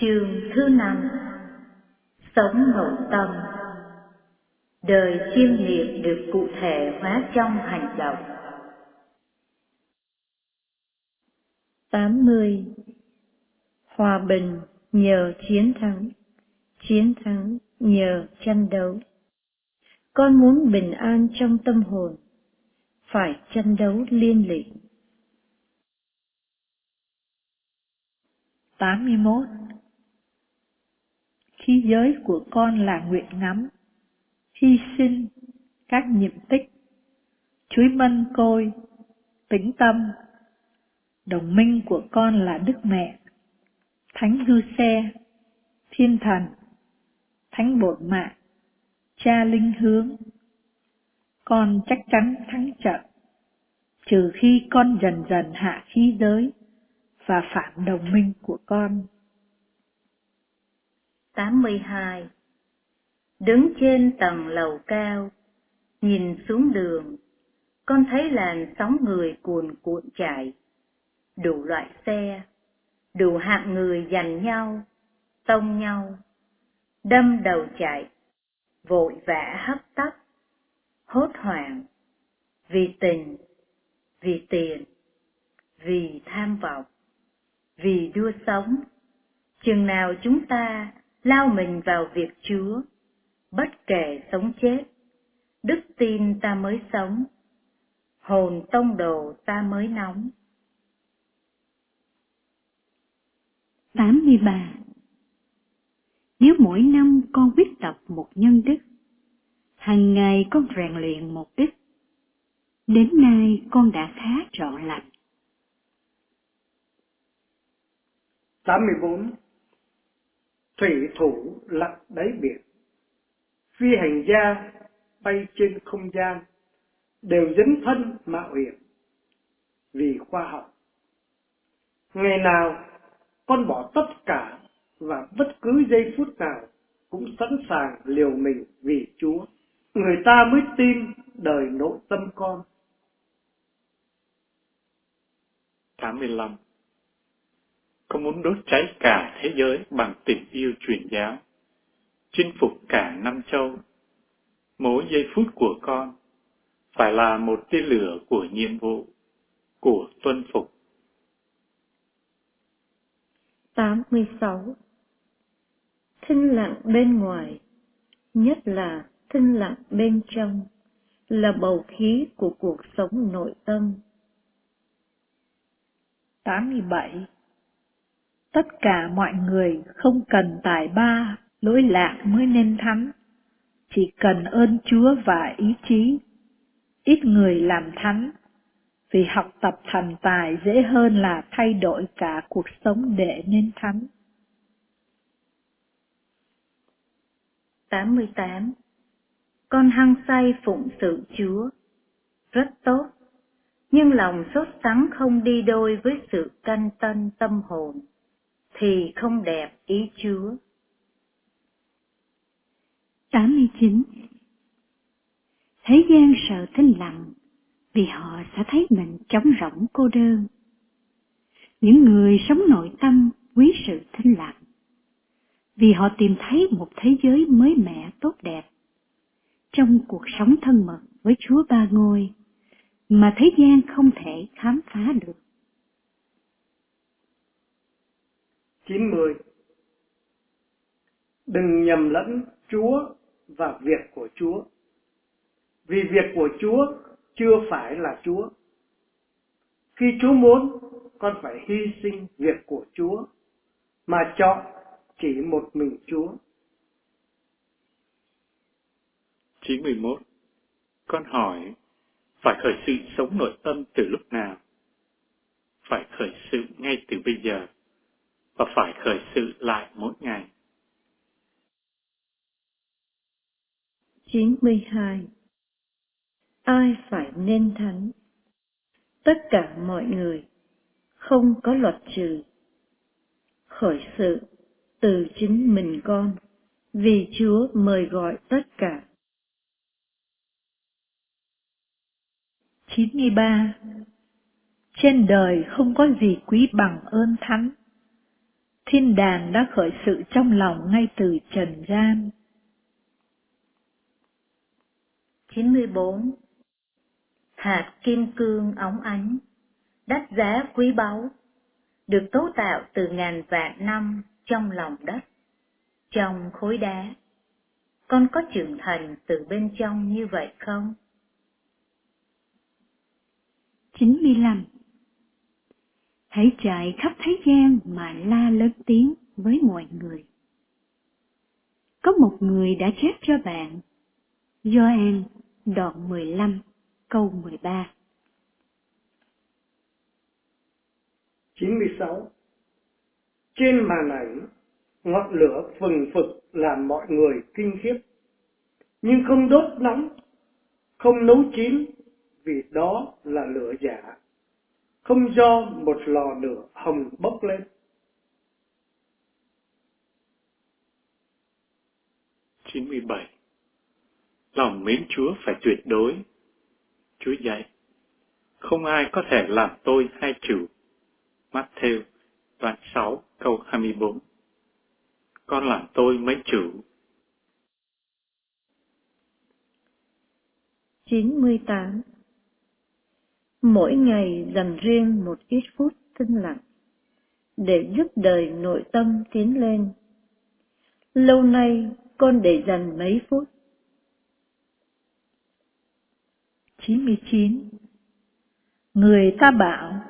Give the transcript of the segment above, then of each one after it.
Chương thứ năm Sống nội tâm Đời chiêm nghiệp được cụ thể hóa trong hành động 80. Hòa bình nhờ chiến thắng, chiến thắng nhờ tranh đấu. Con muốn bình an trong tâm hồn, phải tranh đấu liên lụy. 81 giới của con là nguyện ngắm, hy sinh, các nhiệm tích, chuối mân côi, tĩnh tâm. Đồng minh của con là Đức Mẹ, Thánh Hư Xe, Thiên Thần, Thánh Bổn Mạng, Cha Linh Hướng. Con chắc chắn thắng trận, trừ khi con dần dần hạ khí giới và phản đồng minh của con. 82 Đứng trên tầng lầu cao, nhìn xuống đường, con thấy làn sóng người cuồn cuộn chạy, đủ loại xe, đủ hạng người giành nhau, tông nhau, đâm đầu chạy, vội vã hấp tấp, hốt hoảng, vì tình, vì tiền, vì tham vọng, vì đua sống. Chừng nào chúng ta lao mình vào việc Chúa, bất kể sống chết, đức tin ta mới sống, hồn tông đồ ta mới nóng. 83. Nếu mỗi năm con quyết tập một nhân đức, hàng ngày con rèn luyện một đức, đến nay con đã khá trọn lành. 84 thủy thủ lặn đáy biển phi hành gia bay trên không gian, đều dấn thân mạo hiểm vì khoa học ngày nào, con bỏ tất cả và bất cứ giây phút nào cũng sẵn sàng liều mình vì Chúa. Người ta mới tin đời nội tâm con. 85 con muốn đốt cháy cả thế giới bằng tình yêu truyền giáo, chinh phục cả năm châu. Mỗi giây phút của con phải là một tia lửa của nhiệm vụ, của tuân phục. 86. Thinh lặng bên ngoài, nhất là thinh lặng bên trong, là bầu khí của cuộc sống nội tâm. 87 tất cả mọi người không cần tài ba, lỗi lạc mới nên thánh, chỉ cần ơn Chúa và ý chí. Ít người làm thánh, vì học tập thành tài dễ hơn là thay đổi cả cuộc sống để nên thánh. 88. Con hăng say phụng sự Chúa, rất tốt, nhưng lòng sốt sắng không đi đôi với sự canh tân tâm hồn thì không đẹp ý Chúa. 89. Thế gian sợ thinh lặng vì họ sẽ thấy mình trống rỗng cô đơn. Những người sống nội tâm quý sự thinh lặng vì họ tìm thấy một thế giới mới mẻ tốt đẹp trong cuộc sống thân mật với Chúa Ba Ngôi mà thế gian không thể khám phá được. 90 Đừng nhầm lẫn Chúa và việc của Chúa. Vì việc của Chúa chưa phải là Chúa. Khi Chúa muốn, con phải hy sinh việc của Chúa, mà chọn chỉ một mình Chúa. 91. Con hỏi, phải khởi sự sống nội tâm từ lúc nào? Phải khởi sự ngay từ bây giờ và phải khởi sự lại mỗi ngày. 92. Ai phải nên thánh? Tất cả mọi người, không có luật trừ. Khởi sự từ chính mình con, vì Chúa mời gọi tất cả. 93. Trên đời không có gì quý bằng ơn thánh Thiên đàng đã khởi sự trong lòng ngay từ trần gian. 94. Hạt kim cương óng ánh, đắt giá quý báu, được tố tạo từ ngàn vạn năm trong lòng đất, trong khối đá. Con có trưởng thành từ bên trong như vậy không? 95. Hãy chạy khắp thế gian mà la lớn tiếng với mọi người. Có một người đã chết cho bạn. Gioan đoạn 15 câu 13 96 Trên màn ảnh, ngọn lửa phừng phực làm mọi người kinh khiếp, nhưng không đốt nóng, không nấu chín, vì đó là lửa giả, không do một lò lửa hồng bốc lên. chín mươi bảy Lòng mến Chúa phải tuyệt đối. Chúa dạy, không ai có thể làm tôi hai chủ. Matthew đoạn 6 câu 24 Con làm tôi mấy chủ. 98 Mỗi ngày dành riêng một ít phút tinh lặng để giúp đời nội tâm tiến lên. Lâu nay con để dành mấy phút 99 Người ta bảo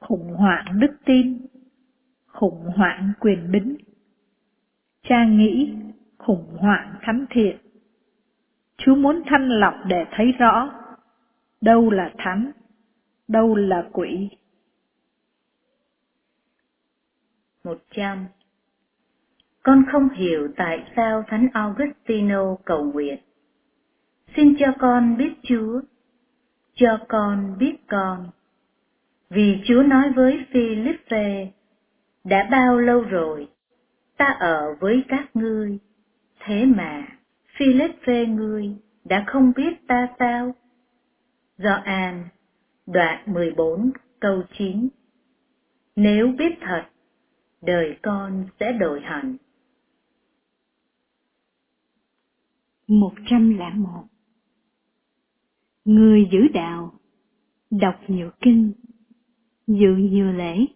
khủng hoảng đức tin, khủng hoảng quyền bính. Cha nghĩ khủng hoảng thánh thiện. Chú muốn thanh lọc để thấy rõ đâu là thánh, đâu là quỷ. 100 Con không hiểu tại sao Thánh Augustino cầu nguyện. Xin cho con biết Chúa cho con biết con. Vì Chúa nói với Philippe, đã bao lâu rồi, ta ở với các ngươi, thế mà Philippe ngươi đã không biết ta sao? do an đoạn 14, câu 9 Nếu biết thật, đời con sẽ đổi hẳn. 101 Người giữ đạo, đọc nhiều kinh, dự nhiều lễ,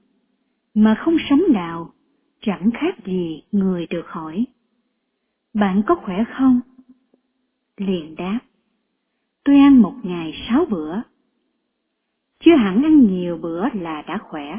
mà không sống đạo, chẳng khác gì người được hỏi. Bạn có khỏe không? Liền đáp, tôi ăn một ngày sáu bữa. Chưa hẳn ăn nhiều bữa là đã khỏe.